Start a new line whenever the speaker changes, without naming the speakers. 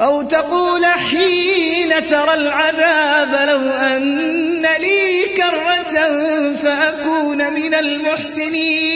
أو تقول حين ترى العذاب لو أن لي كرة فأكون من المحسنين.